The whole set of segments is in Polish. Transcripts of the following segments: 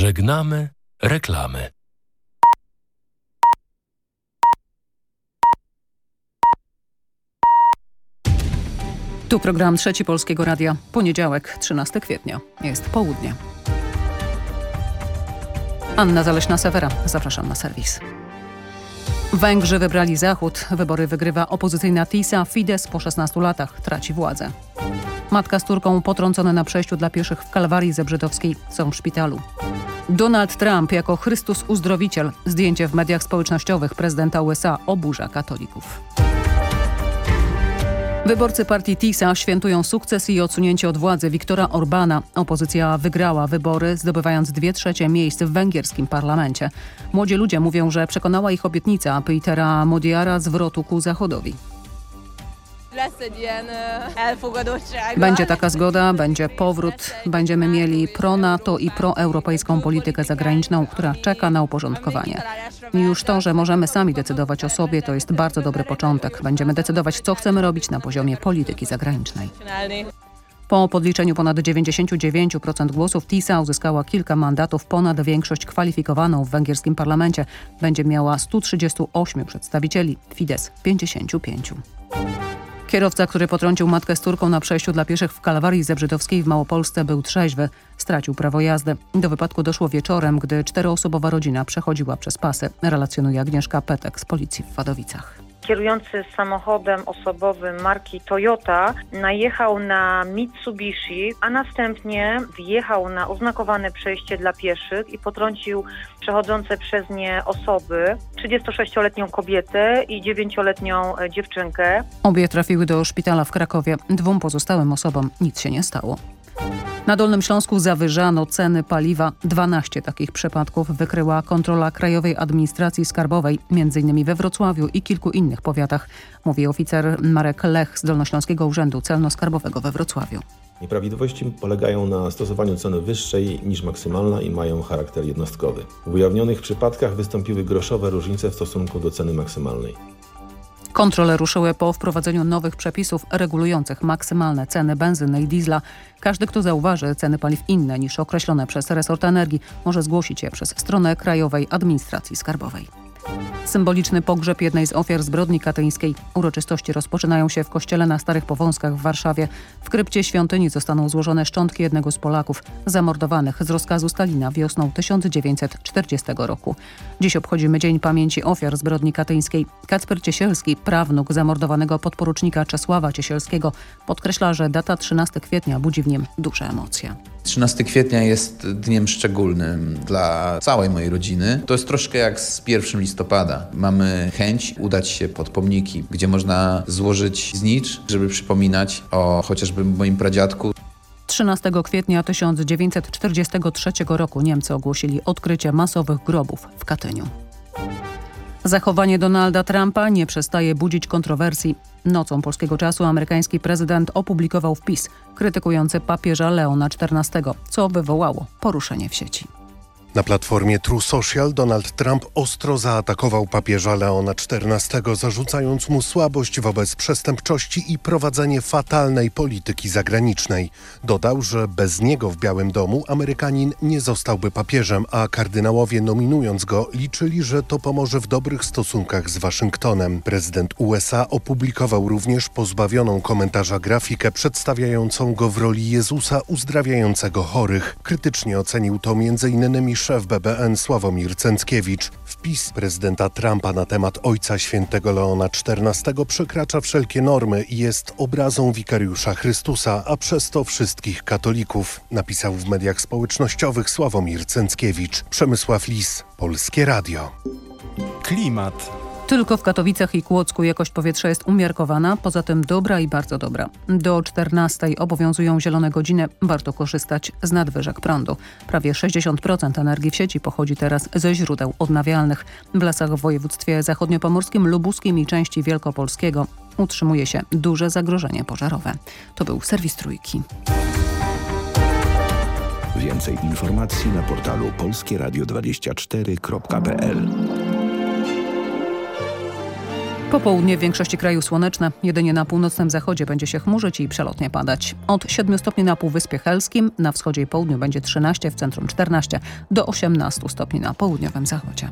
Żegnamy reklamy. Tu program Trzeci Polskiego Radia. Poniedziałek, 13 kwietnia. Jest południe. Anna Zaleśna-Sewera. Zapraszam na serwis. Węgrzy wybrali Zachód. Wybory wygrywa opozycyjna TISA. Fidesz po 16 latach traci władzę. Matka z córką potrącone na przejściu dla pieszych w Kalwarii Zebrzydowskiej są w szpitalu. Donald Trump jako Chrystus Uzdrowiciel. Zdjęcie w mediach społecznościowych prezydenta USA oburza katolików. Wyborcy partii TISA świętują sukces i odsunięcie od władzy Viktora Orbana. Opozycja wygrała wybory, zdobywając dwie trzecie miejsc w węgierskim parlamencie. Młodzi ludzie mówią, że przekonała ich obietnica Petera Modiara zwrotu ku Zachodowi. Będzie taka zgoda, będzie powrót, będziemy mieli pro-NATO i pro-europejską politykę zagraniczną, która czeka na uporządkowanie. Już to, że możemy sami decydować o sobie, to jest bardzo dobry początek. Będziemy decydować, co chcemy robić na poziomie polityki zagranicznej. Po podliczeniu ponad 99% głosów TISA uzyskała kilka mandatów, ponad większość kwalifikowaną w węgierskim parlamencie. Będzie miała 138 przedstawicieli, Fidesz 55. Kierowca, który potrącił matkę z córką na przejściu dla pieszych w Kalwarii Zebrzydowskiej w Małopolsce był trzeźwy. Stracił prawo jazdy. Do wypadku doszło wieczorem, gdy czteroosobowa rodzina przechodziła przez pasy, relacjonuje Agnieszka Petek z policji w Wadowicach kierujący samochodem osobowym marki Toyota najechał na Mitsubishi, a następnie wjechał na oznakowane przejście dla pieszych i potrącił przechodzące przez nie osoby, 36-letnią kobietę i 9-letnią dziewczynkę. Obie trafiły do szpitala w Krakowie. Dwóm pozostałym osobom nic się nie stało. Na Dolnym Śląsku zawyżano ceny paliwa. 12 takich przypadków wykryła kontrola Krajowej Administracji Skarbowej, m.in. we Wrocławiu i kilku innych powiatach, mówi oficer Marek Lech z Dolnośląskiego Urzędu Celno-Skarbowego we Wrocławiu. Nieprawidłowości polegają na stosowaniu ceny wyższej niż maksymalna i mają charakter jednostkowy. W ujawnionych przypadkach wystąpiły groszowe różnice w stosunku do ceny maksymalnej. Kontrole ruszyły po wprowadzeniu nowych przepisów regulujących maksymalne ceny benzyny i diesla. Każdy, kto zauważy ceny paliw inne niż określone przez resort energii, może zgłosić je przez stronę Krajowej Administracji Skarbowej. Symboliczny pogrzeb jednej z ofiar zbrodni katyńskiej. Uroczystości rozpoczynają się w kościele na Starych Powązkach w Warszawie. W krypcie świątyni zostaną złożone szczątki jednego z Polaków zamordowanych z rozkazu Stalina wiosną 1940 roku. Dziś obchodzimy Dzień Pamięci Ofiar zbrodni katyńskiej. Kacper Ciesielski, prawnuk zamordowanego podporucznika Czesława Ciesielskiego, podkreśla, że data 13 kwietnia budzi w nim duże emocje. 13 kwietnia jest dniem szczególnym dla całej mojej rodziny. To jest troszkę jak z 1 listopada. Mamy chęć udać się pod pomniki, gdzie można złożyć znicz, żeby przypominać o chociażby moim pradziadku. 13 kwietnia 1943 roku Niemcy ogłosili odkrycie masowych grobów w Katyniu. Zachowanie Donalda Trumpa nie przestaje budzić kontrowersji. Nocą polskiego czasu amerykański prezydent opublikował wpis krytykujący papieża Leona XIV, co wywołało poruszenie w sieci. Na platformie True Social Donald Trump ostro zaatakował papieża Leona XIV, zarzucając mu słabość wobec przestępczości i prowadzenie fatalnej polityki zagranicznej. Dodał, że bez niego w Białym Domu Amerykanin nie zostałby papieżem, a kardynałowie nominując go liczyli, że to pomoże w dobrych stosunkach z Waszyngtonem. Prezydent USA opublikował również pozbawioną komentarza grafikę przedstawiającą go w roli Jezusa uzdrawiającego chorych. Krytycznie ocenił to m.in szef BBN Sławomir Cęckiewicz. Wpis prezydenta Trumpa na temat ojca świętego Leona XIV przekracza wszelkie normy i jest obrazą wikariusza Chrystusa, a przez to wszystkich katolików, napisał w mediach społecznościowych Sławomir Cęckiewicz. Przemysław Lis, Polskie Radio. Klimat. Tylko w Katowicach i Kłodzku jakość powietrza jest umiarkowana, poza tym dobra i bardzo dobra. Do 14 obowiązują zielone godziny, warto korzystać z nadwyżek prądu. Prawie 60% energii w sieci pochodzi teraz ze źródeł odnawialnych. W lasach w województwie zachodniopomorskim, lubuskim i części wielkopolskiego utrzymuje się duże zagrożenie pożarowe. To był serwis Trójki. Więcej informacji na portalu polskieradio24.pl Popołudnie w większości kraju słoneczne. Jedynie na północnym zachodzie będzie się chmurzyć i przelotnie padać. Od 7 stopni na Półwyspie Helskim, na wschodzie i południu będzie 13, w centrum 14, do 18 stopni na południowym zachodzie.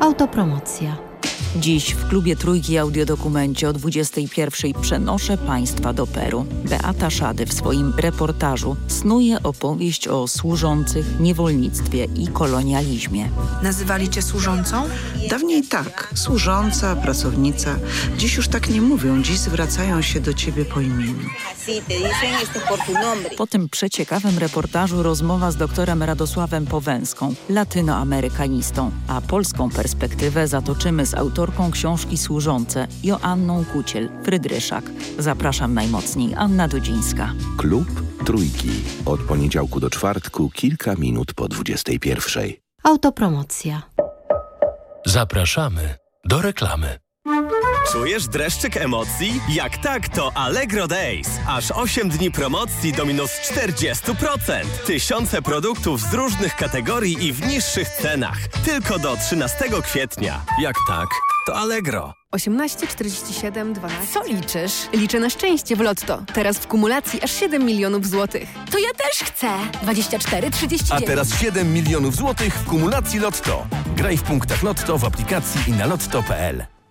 Autopromocja. Dziś w klubie Trójki Audiodokumencie o 21 przenoszę Państwa do Peru. Beata Szady w swoim reportażu snuje opowieść o służących, niewolnictwie i kolonializmie. Nazywali cię służącą? Dawniej tak, służąca, pracownica. Dziś już tak nie mówią, dziś zwracają się do ciebie po imieniu. Po tym przeciekawym reportażu rozmowa z doktorem Radosławem Powęską, latynoamerykanistą, a polską perspektywę zatoczymy z autorką książki Służące Joanną Kuciel, Frydryszak. Zapraszam najmocniej, Anna Dudzińska. Klub Trójki. Od poniedziałku do czwartku, kilka minut po 21. Autopromocja. Zapraszamy do reklamy. Czujesz dreszczyk emocji? Jak tak, to Allegro Days. Aż 8 dni promocji do minus 40%. Tysiące produktów z różnych kategorii i w niższych cenach. Tylko do 13 kwietnia. Jak tak, to Allegro. 18 47 12. Co liczysz? Liczę na szczęście w Lotto. Teraz w kumulacji aż 7 milionów złotych. To ja też chcę. 24 39. A teraz 7 milionów złotych w kumulacji Lotto. Graj w punktach Lotto w aplikacji i na lotto.pl.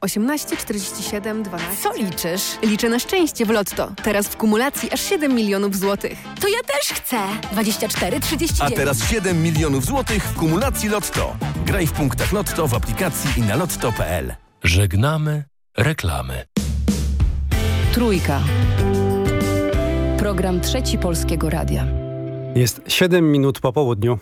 18 47 12. Co liczysz? Liczę na szczęście w Lotto. Teraz w kumulacji aż 7 milionów złotych. To ja też chcę. 24 39. A teraz 7 milionów złotych w kumulacji Lotto. Graj w punktach Lotto w aplikacji i na lotto.pl. Żegnamy reklamy. Trójka. Program Trzeci Polskiego Radia. Jest 7 minut po południu.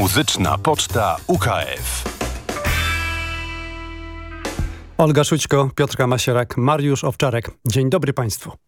Muzyczna Poczta UKF. Olga Szućko, Piotrka Masierak, Mariusz Owczarek. Dzień dobry Państwu.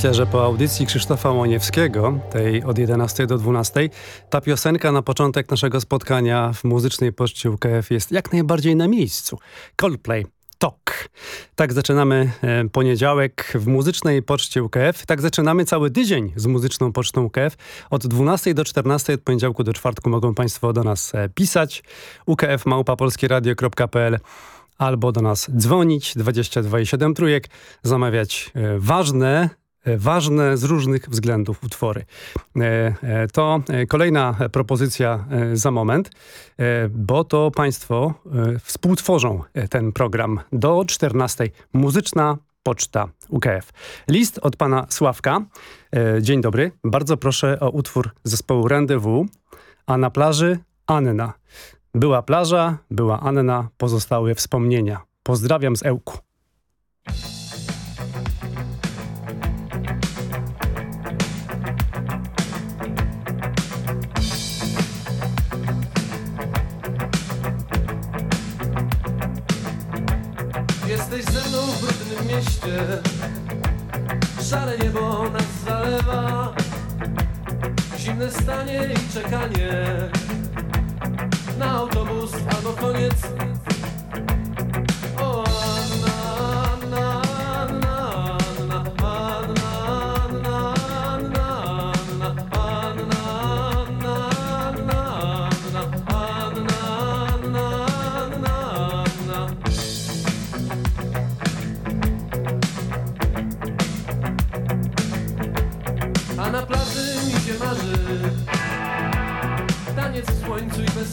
Myślę, że po audycji Krzysztofa Łoniewskiego, tej od 11 do 12, ta piosenka na początek naszego spotkania w muzycznej poczcie UKF jest jak najbardziej na miejscu. Coldplay. Talk. Tak zaczynamy e, poniedziałek w muzycznej poczcie UKF. Tak zaczynamy cały tydzień z muzyczną pocztą UKF. Od 12 do 14 od poniedziałku do czwartku mogą Państwo do nas e, pisać. ukfmałpapolskieradio.pl albo do nas dzwonić 22,7 trójek, zamawiać e, ważne ważne z różnych względów utwory. E, e, to kolejna propozycja za moment, bo to Państwo współtworzą ten program do 14. Muzyczna Poczta UKF. List od pana Sławka. Dzień dobry. Bardzo proszę o utwór zespołu Rendezvous, a na plaży Anna. Była plaża, była Anna, pozostały wspomnienia. Pozdrawiam z Ełku. Mieście Szare niebo nas zalewa. Zimne stanie i czekanie. Na autobus albo koniec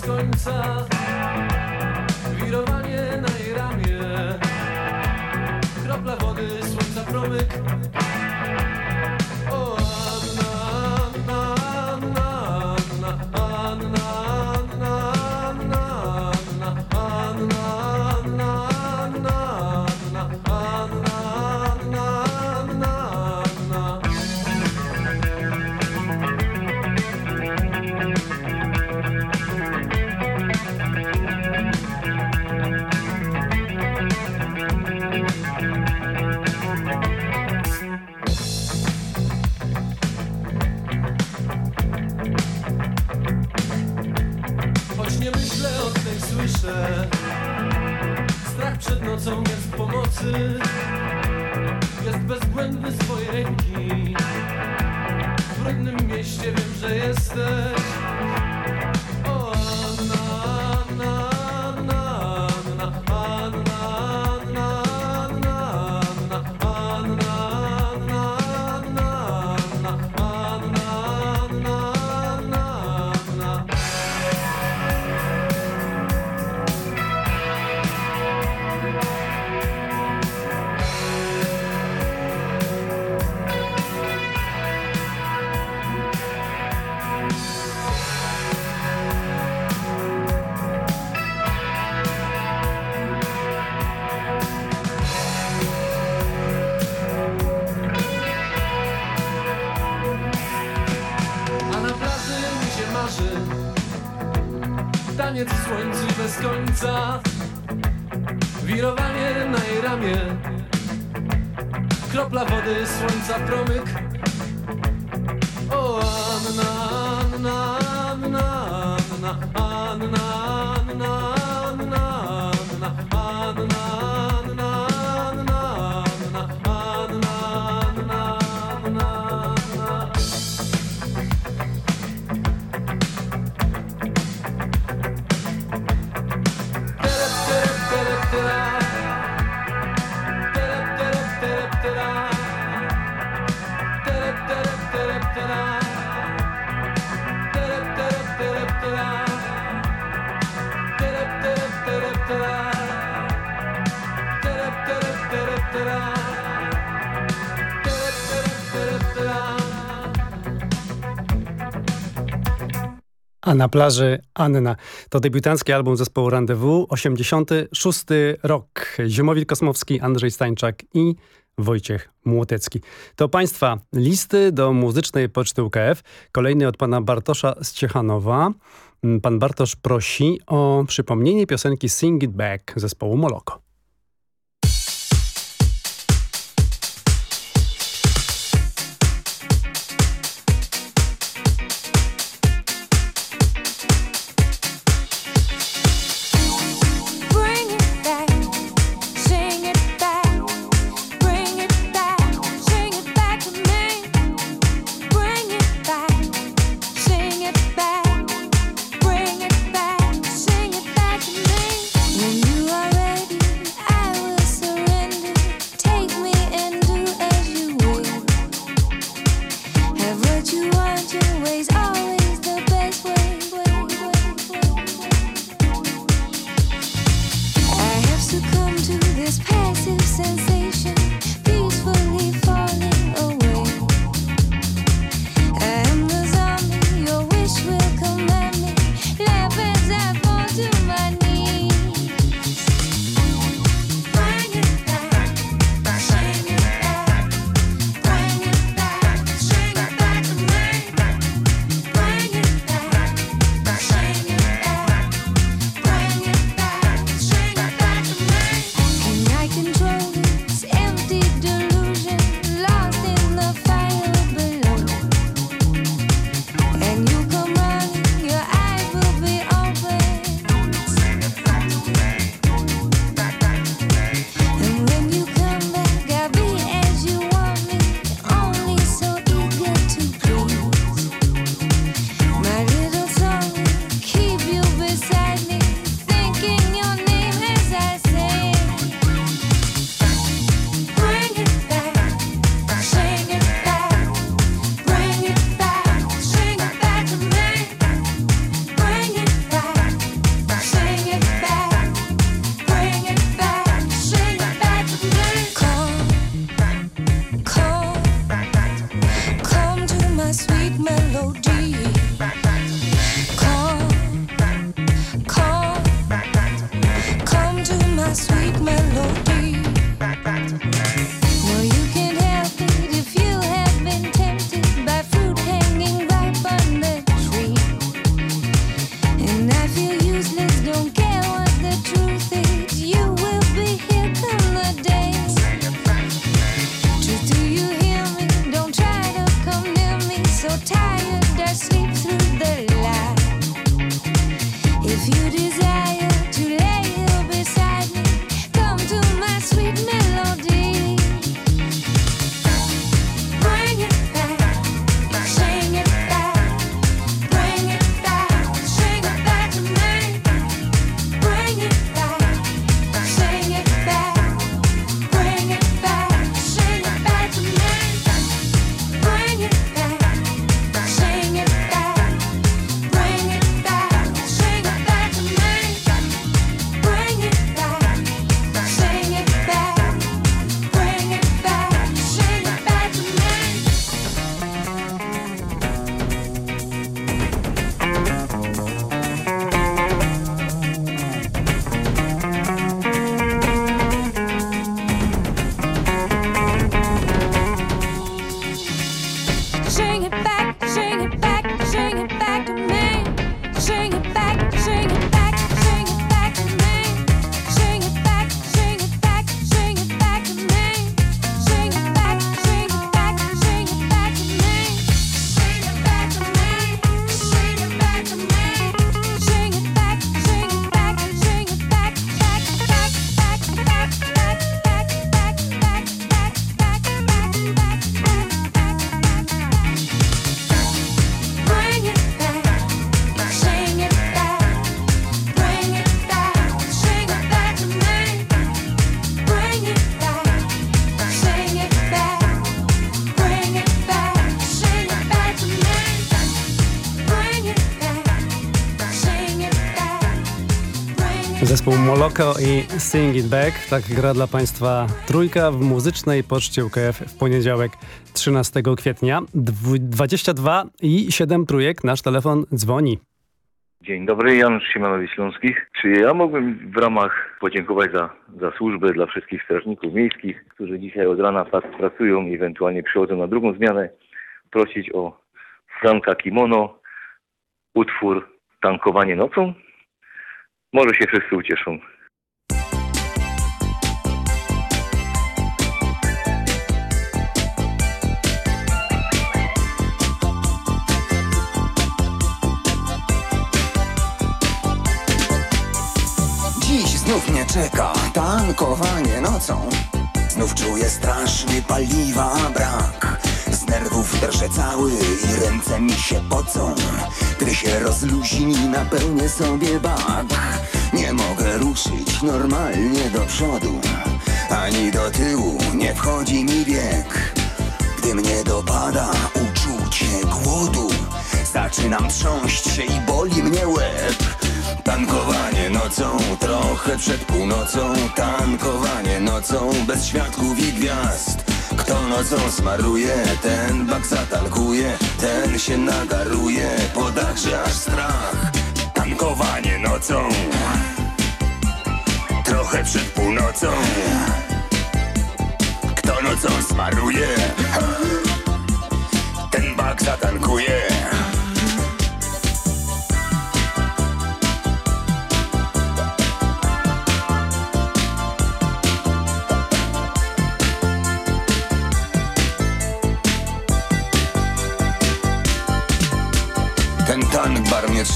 końca. Wirowanie na jej ramię. Kropla wody, słońca promyk A na plaży Anna. To debiutancki album zespołu Rendezvous, 86 rok. Ziemowit Kosmowski, Andrzej Stańczak i Wojciech Młotecki. To Państwa listy do muzycznej poczty UKF. Kolejny od pana Bartosza z Ciechanowa. Pan Bartosz prosi o przypomnienie piosenki Sing It Back zespołu Moloko. Moloko i Sing It Back. Tak gra dla Państwa trójka w muzycznej poczcie UKF w poniedziałek 13 kwietnia. 22 i 7 trójek. Nasz telefon dzwoni. Dzień dobry, Janusz Siemanowi Śląskich. Czy ja mógłbym w ramach podziękować za, za służbę dla wszystkich strażników miejskich, którzy dzisiaj od rana pracują i ewentualnie przychodzą na drugą zmianę, prosić o Franka Kimono, utwór Tankowanie nocą? Może się wszyscy ucieszą. Czeka tankowanie nocą. Znów czuję straszny paliwa brak. Z nerwów drżę cały i ręce mi się pocą. Gdy się rozluźni, napełnię sobie bak. Nie mogę ruszyć normalnie do przodu, ani do tyłu nie wchodzi mi bieg. Gdy mnie dopada uczucie głodu, zaczynam trząść się i boli mnie łeb. Tankowanie nocą, trochę przed północą. Tankowanie nocą, bez świadków i gwiazd. Kto nocą smaruje, ten bak zatankuje Ten się nagaruje, po dachże aż strach. Tankowanie nocą. Trochę przed północą. Kto nocą smaruje Ten bak zatankuje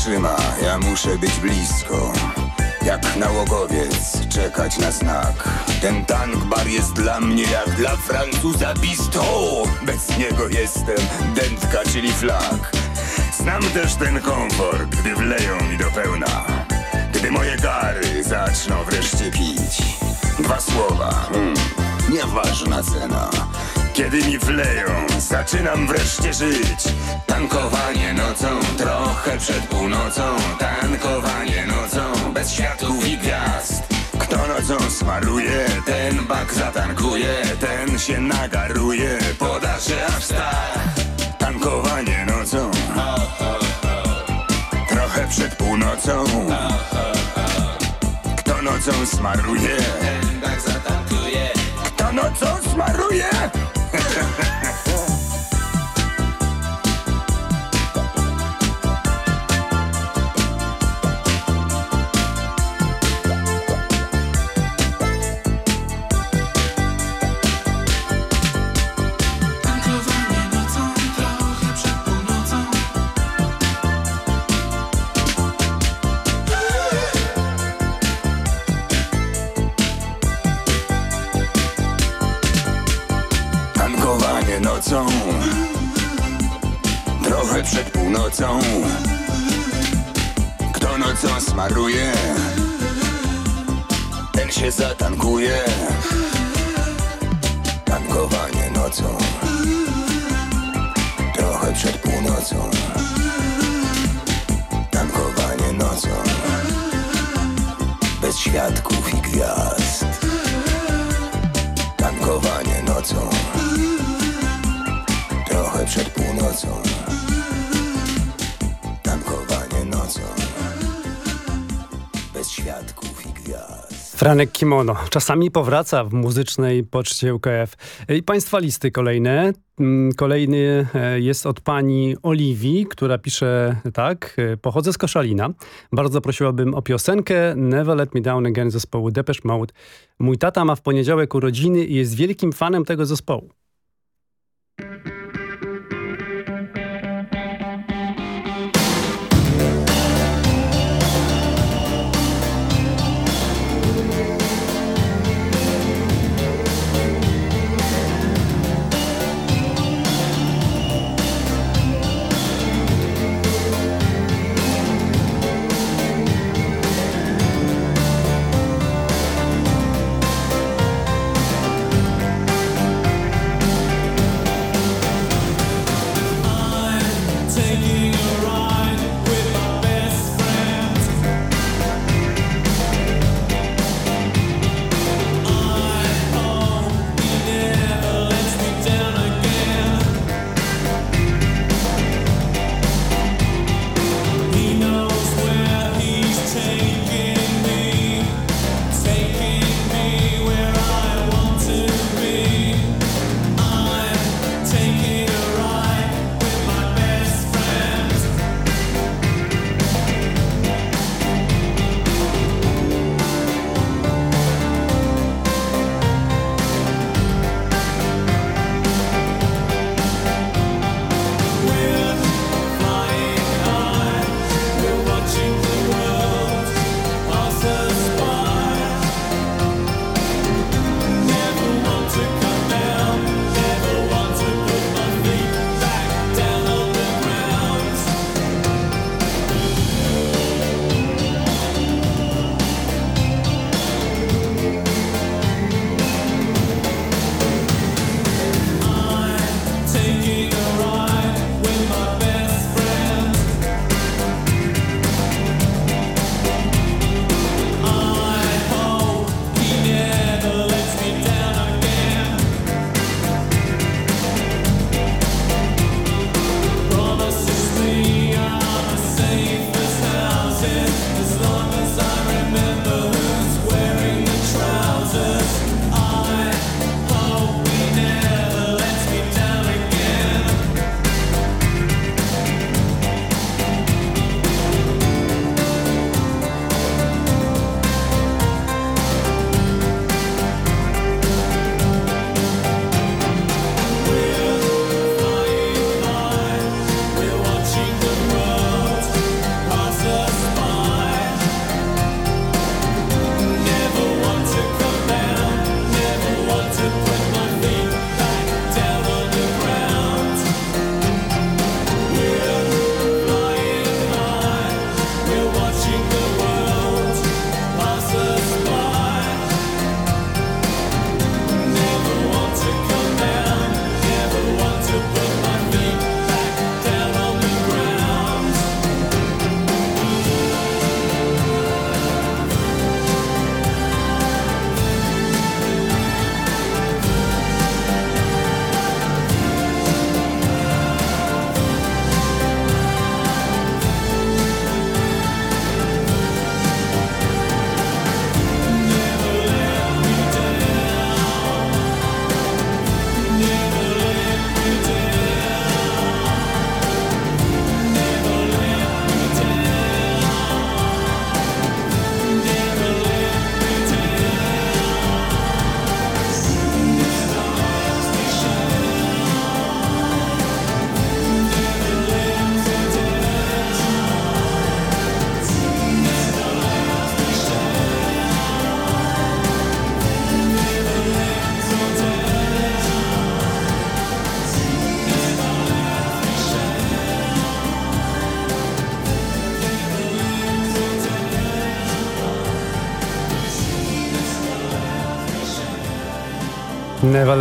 trzyma, ja muszę być blisko. Jak nałogowiec, czekać na znak. Ten tank bar jest dla mnie jak dla Francuza bisto. Bez niego jestem dętka, czyli flag Znam też ten komfort, gdy wleją mi do pełna. Gdy moje gary zaczną wreszcie pić. Dwa słowa, hmm, nieważna cena kiedy mi wleją, zaczynam wreszcie żyć. Tankowanie nocą, trochę przed północą. Tankowanie nocą, bez światłów i gwiazd. Kto nocą smaruje, ten bak zatankuje. Ten się nagaruje, poda się aż tak. Tankowanie nocą. Trochę przed północą. Kto nocą smaruje, ten bak zatankuje. Kto nocą smaruje Ha ha ha. Północą Kto nocą smaruje Ten się zatankuje. Tankowanie nocą. Trochę przed północą. Tankowanie nocą. Bez świadków i gwiazd. Tankowanie nocą. Trochę przed północą Franek Kimono. Czasami powraca w muzycznej poczcie UKF. I państwa listy kolejne. Mm, Kolejny e, jest od pani Oliwii, która pisze tak. e, Pochodzę z Koszalina. Bardzo prosiłabym o piosenkę Never Let Me Down Again zespołu Depeche Mode. Mój tata ma w poniedziałek urodziny i jest wielkim fanem tego zespołu.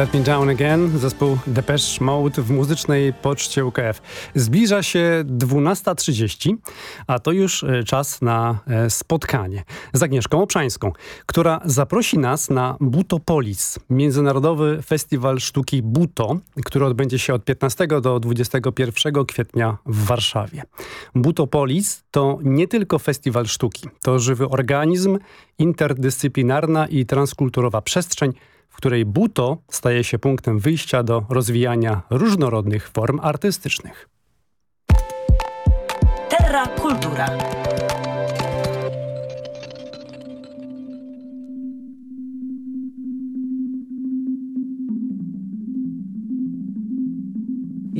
Let Me Down Again, zespół Depeche Mode w muzycznej poczcie UKF. Zbliża się 12.30, a to już e, czas na e, spotkanie z Agnieszką Obszańską, która zaprosi nas na Butopolis, międzynarodowy festiwal sztuki Buto, który odbędzie się od 15 do 21 kwietnia w Warszawie. Butopolis to nie tylko festiwal sztuki, to żywy organizm, interdyscyplinarna i transkulturowa przestrzeń, w której buto staje się punktem wyjścia do rozwijania różnorodnych form artystycznych. Terra Kultura.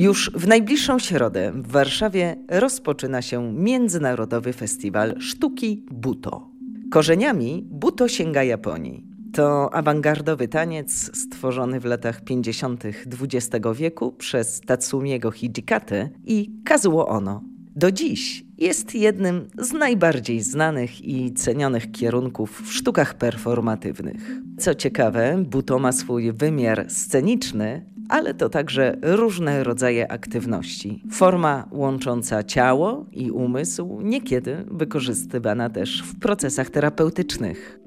Już w najbliższą środę w Warszawie rozpoczyna się Międzynarodowy Festiwal Sztuki Buto. Korzeniami Buto sięga Japonii. To awangardowy taniec stworzony w latach 50. XX wieku przez Tatsumiego Hijikatę i Kazuo Ono. Do dziś jest jednym z najbardziej znanych i cenionych kierunków w sztukach performatywnych. Co ciekawe, buto ma swój wymiar sceniczny, ale to także różne rodzaje aktywności. Forma łącząca ciało i umysł, niekiedy wykorzystywana też w procesach terapeutycznych.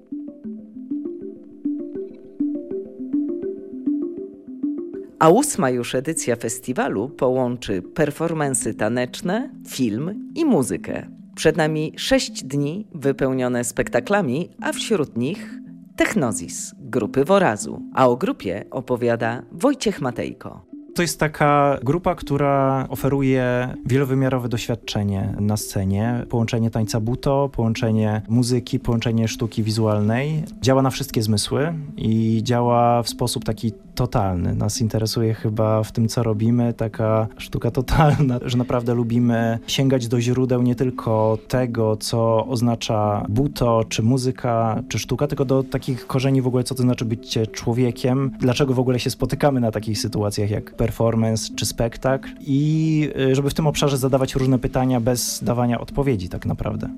A ósma już edycja festiwalu połączy performensy taneczne, film i muzykę. Przed nami sześć dni wypełnione spektaklami, a wśród nich Technozis grupy Worazu. A o grupie opowiada Wojciech Matejko. To jest taka grupa, która oferuje wielowymiarowe doświadczenie na scenie. Połączenie tańca buto, połączenie muzyki, połączenie sztuki wizualnej. Działa na wszystkie zmysły i działa w sposób taki totalny. Nas interesuje chyba w tym, co robimy, taka sztuka totalna, że naprawdę lubimy sięgać do źródeł nie tylko tego, co oznacza buto, czy muzyka, czy sztuka, tylko do takich korzeni w ogóle, co to znaczy być człowiekiem, dlaczego w ogóle się spotykamy na takich sytuacjach jak performance czy spektakl i y, żeby w tym obszarze zadawać różne pytania bez dawania odpowiedzi tak naprawdę.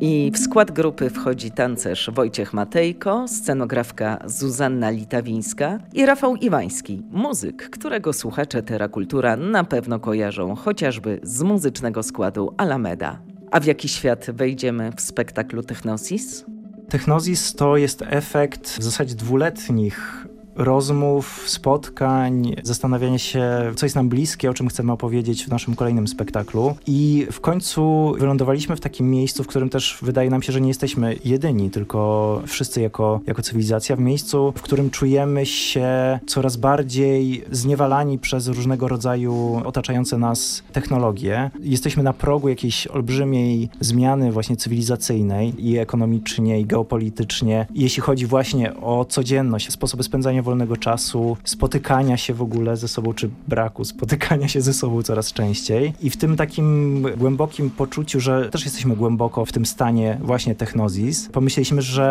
I w skład grupy wchodzi tancerz Wojciech Matejko, scenografka Zuzanna Litawińska i Rafał Iwański, muzyk, którego słuchacze Terakultura na pewno kojarzą chociażby z muzycznego składu Alameda. A w jaki świat wejdziemy w spektaklu Technosis? Technozis to jest efekt w zasadzie dwuletnich rozmów, spotkań, zastanawiania się, co jest nam bliskie, o czym chcemy opowiedzieć w naszym kolejnym spektaklu. I w końcu wylądowaliśmy w takim miejscu, w którym też wydaje nam się, że nie jesteśmy jedyni, tylko wszyscy jako, jako cywilizacja, w miejscu, w którym czujemy się coraz bardziej zniewalani przez różnego rodzaju otaczające nas technologie. Jesteśmy na progu jakiejś olbrzymiej zmiany właśnie cywilizacyjnej i ekonomicznie, i geopolitycznie, jeśli chodzi właśnie o codzienność, sposoby spędzania wolnego czasu, spotykania się w ogóle ze sobą, czy braku spotykania się ze sobą coraz częściej. I w tym takim głębokim poczuciu, że też jesteśmy głęboko w tym stanie właśnie technozis, pomyśleliśmy, że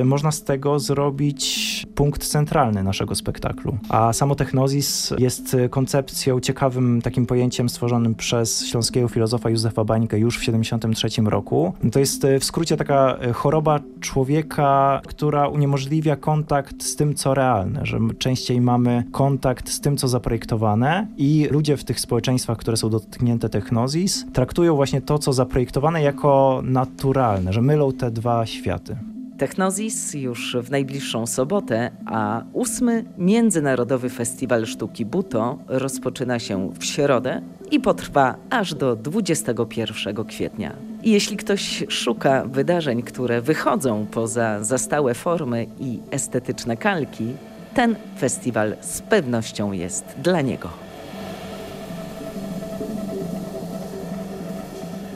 y, można z tego zrobić punkt centralny naszego spektaklu. A samo technozis jest koncepcją, ciekawym takim pojęciem stworzonym przez śląskiego filozofa Józefa Bańkę już w 1973 roku. To jest y, w skrócie taka y, choroba człowieka, która uniemożliwia kontakt z tym, co realne że częściej mamy kontakt z tym, co zaprojektowane i ludzie w tych społeczeństwach, które są dotknięte technozis, traktują właśnie to, co zaprojektowane jako naturalne, że mylą te dwa światy. Technozis już w najbliższą sobotę, a ósmy Międzynarodowy Festiwal Sztuki Buto rozpoczyna się w środę i potrwa aż do 21 kwietnia. Jeśli ktoś szuka wydarzeń, które wychodzą poza zastałe formy i estetyczne kalki, ten festiwal z pewnością jest dla niego.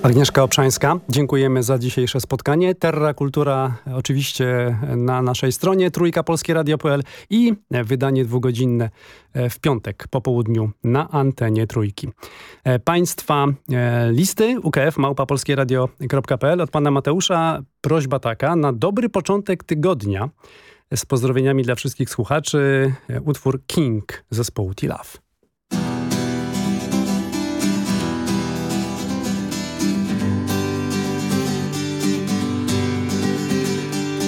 Agnieszka Obszańska, dziękujemy za dzisiejsze spotkanie. Terra Kultura oczywiście na naszej stronie, Trójka Polskie Radio.pl i wydanie dwugodzinne w piątek po południu na antenie Trójki. Państwa e, listy UKF małpapolskieradio.pl od pana Mateusza prośba taka na dobry początek tygodnia z pozdrowieniami dla wszystkich słuchaczy. Utwór King zespołu T-Love.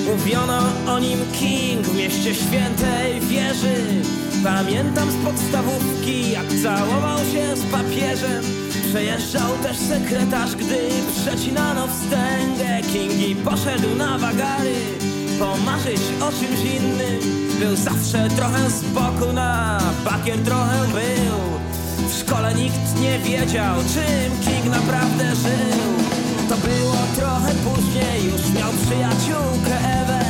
Mówiono o nim King w mieście świętej wieży. Pamiętam z podstawówki, jak całował się z papieżem. Przejeżdżał też sekretarz, gdy przecinano wstęgę. Kingi poszedł na wagary, pomarzyć o czymś innym. Był zawsze trochę z boku, na bakier trochę był. W szkole nikt nie wiedział, czym King naprawdę żył. To było trochę później, już miał przyjaciółkę Ewę.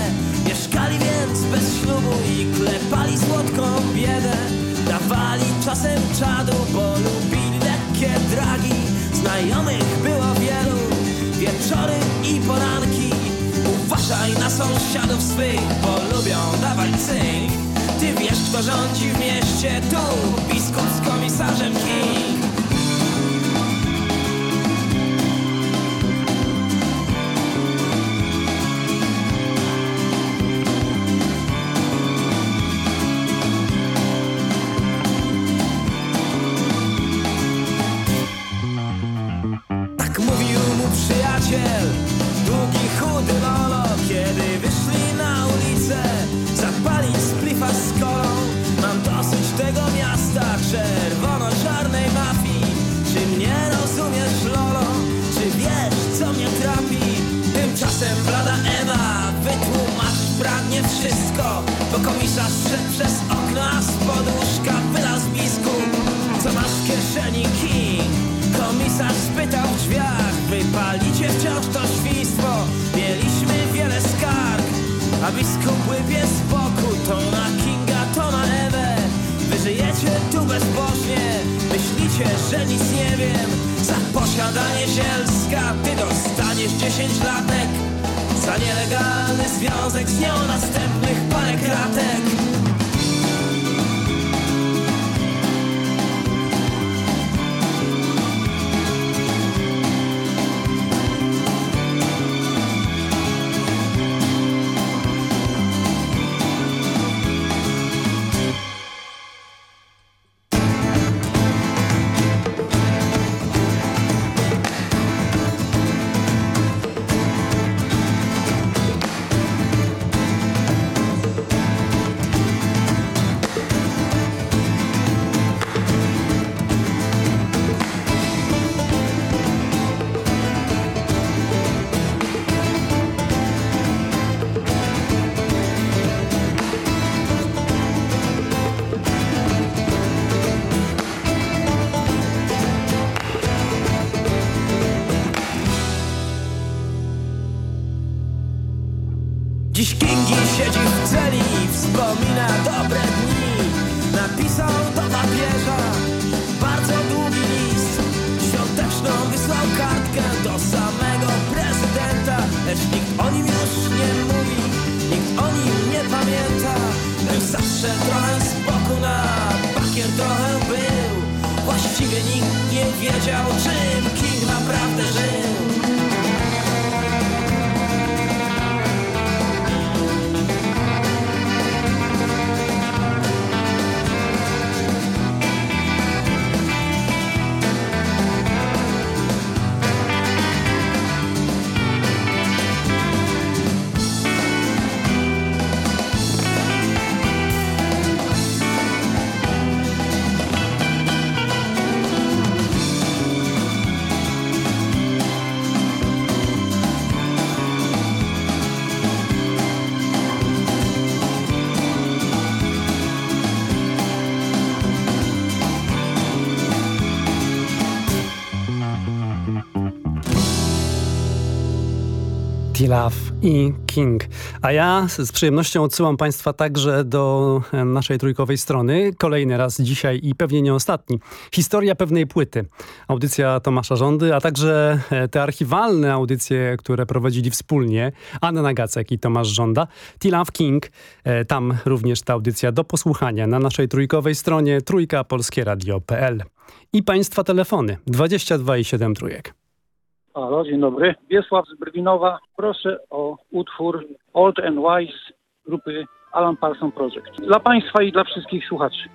Mieszkali więc bez ślubu i klepali słodką biedę. Dawali czasem czadu, bo lubili lekkie dragi. Znajomych było wielu, wieczory i poranki Uważaj na sąsiadów swych, bo lubią dawać cynk Ty wiesz kto rządzi w mieście, tu biskup z komisarzem King Love i King. A ja z przyjemnością odsyłam Państwa także do naszej trójkowej strony. Kolejny raz dzisiaj i pewnie nie ostatni. Historia pewnej płyty. Audycja Tomasza Rządy, a także e, te archiwalne audycje, które prowadzili wspólnie Anna Gacek i Tomasz Żąda. Love King. E, tam również ta audycja do posłuchania na naszej trójkowej stronie trójkapolskieradio.pl. I Państwa telefony 22 i 7 trójek. Halo, dzień dobry. Wiesław z Brwinowa. Proszę o utwór Old and Wise grupy Alan Parson Project. Dla Państwa i dla wszystkich słuchaczy.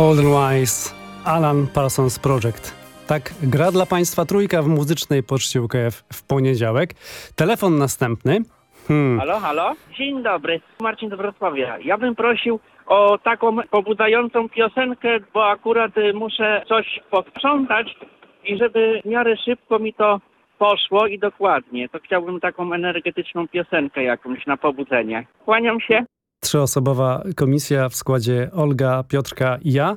Old and Wise, Alan Parsons Project. Tak, gra dla Państwa trójka w muzycznej poczcie UKF w poniedziałek. Telefon następny. Hmm. Halo, halo? Dzień dobry, Marcin do Wrocławia. Ja bym prosił o taką pobudzającą piosenkę, bo akurat y, muszę coś posprzątać i żeby w miarę szybko mi to poszło i dokładnie, to chciałbym taką energetyczną piosenkę jakąś na pobudzenie. Kłaniam się trzyosobowa komisja w składzie Olga, Piotrka i ja,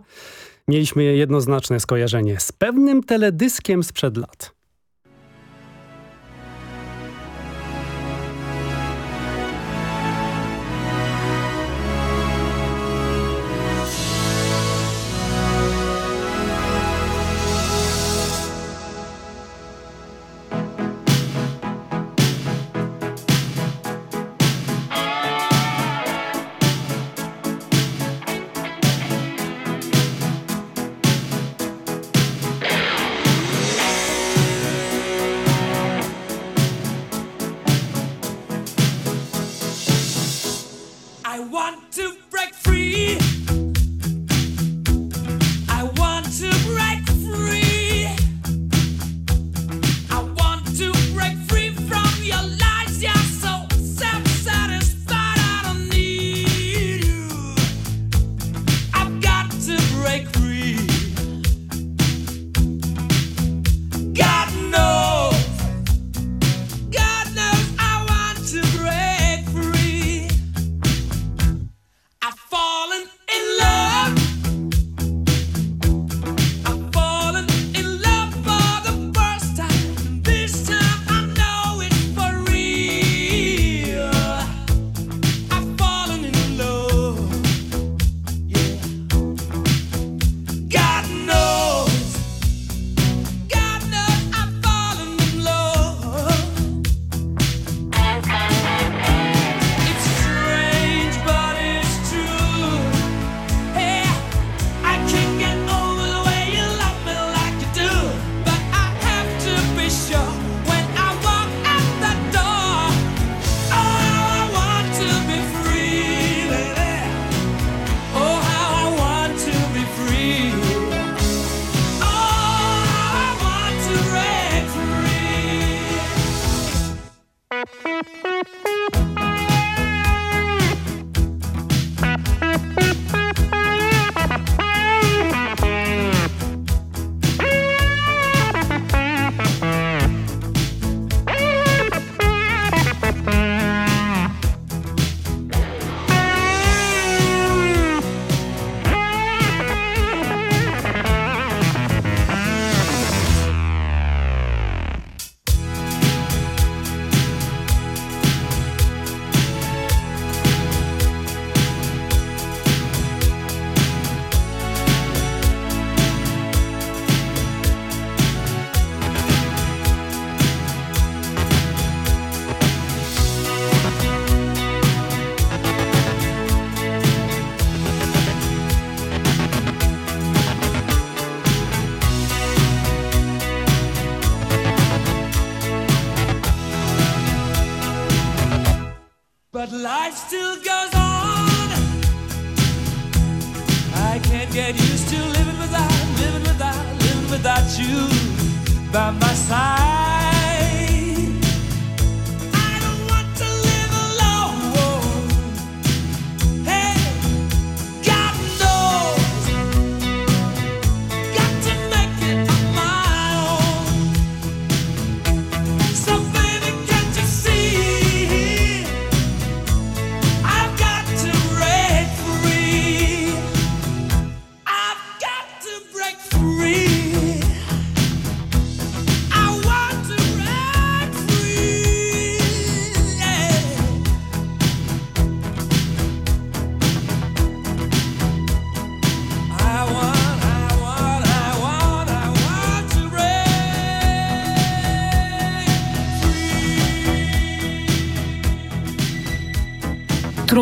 mieliśmy jednoznaczne skojarzenie z pewnym teledyskiem sprzed lat.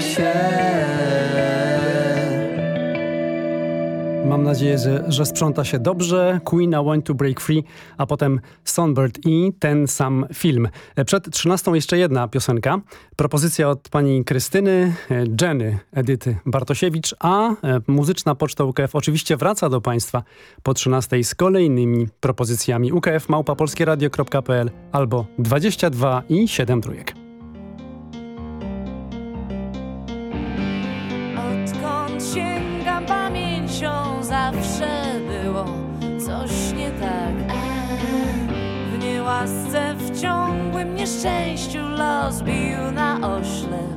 Się. Mam nadzieję, że, że sprząta się dobrze. Queen I Want to Break Free, a potem Songbird i ten sam film. Przed 13 jeszcze jedna piosenka. Propozycja od pani Krystyny, Jenny, Edyty Bartosiewicz, a muzyczna poczta UKF oczywiście wraca do państwa po 13 z kolejnymi propozycjami. UKF małpapolskieradio.pl albo 22 i 7 trójek. W niełasce w ciągłym nieszczęściu los bił na oślep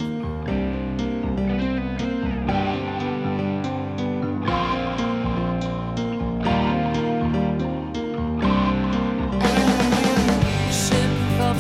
Szybko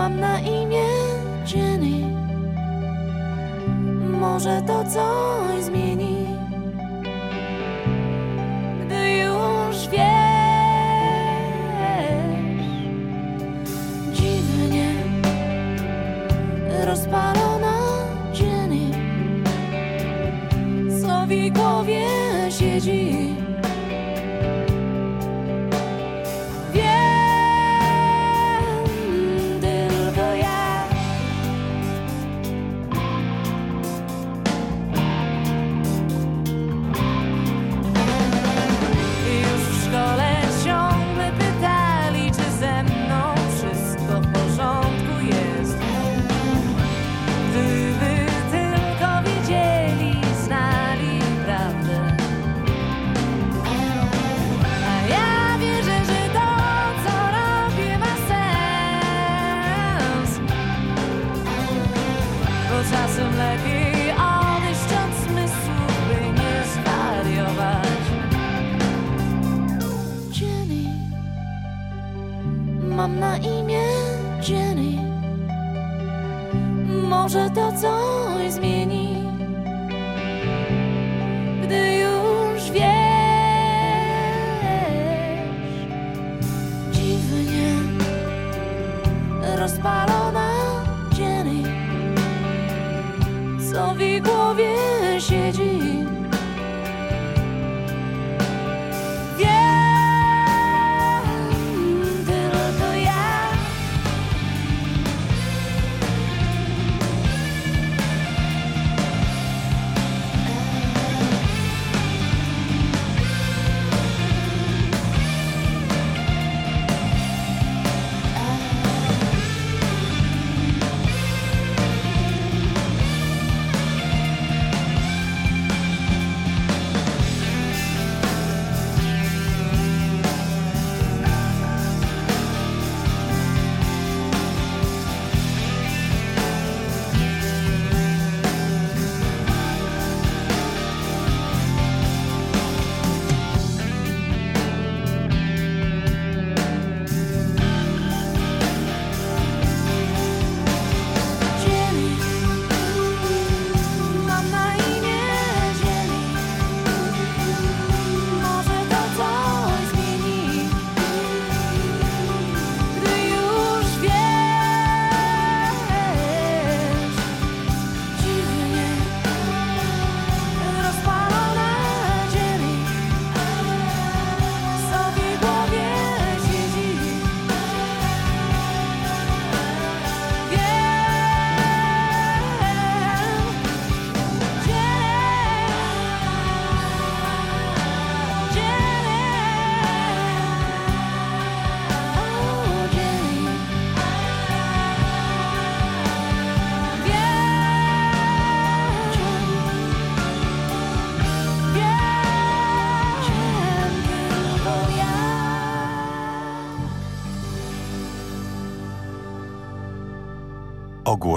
Mam na imię Jenny. Może to coś zmieni Gdy już wiesz. Dziwnie Rozpalona Jenny. Głowie siedzi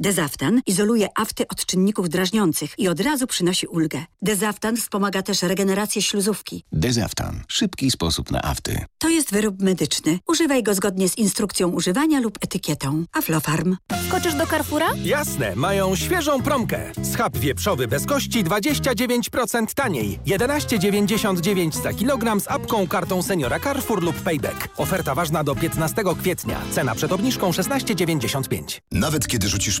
Dezaftan izoluje afty od czynników drażniących i od razu przynosi ulgę. Dezaftan wspomaga też regenerację śluzówki. Dezaftan. Szybki sposób na afty. To jest wyrób medyczny. Używaj go zgodnie z instrukcją używania lub etykietą. Aflofarm. Skoczysz do Carrefoura? Jasne, mają świeżą promkę. Schab wieprzowy bez kości 29% taniej. 11,99 za kilogram z apką, kartą seniora Carrefour lub Payback. Oferta ważna do 15 kwietnia. Cena przed obniżką 16,95. Nawet kiedy rzucisz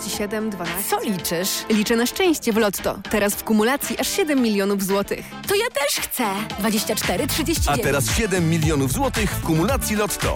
47 12. Co liczysz? Liczę na szczęście w Lotto. Teraz w kumulacji aż 7 milionów złotych. To ja też chcę. 24 39. A teraz 7 milionów złotych w kumulacji Lotto.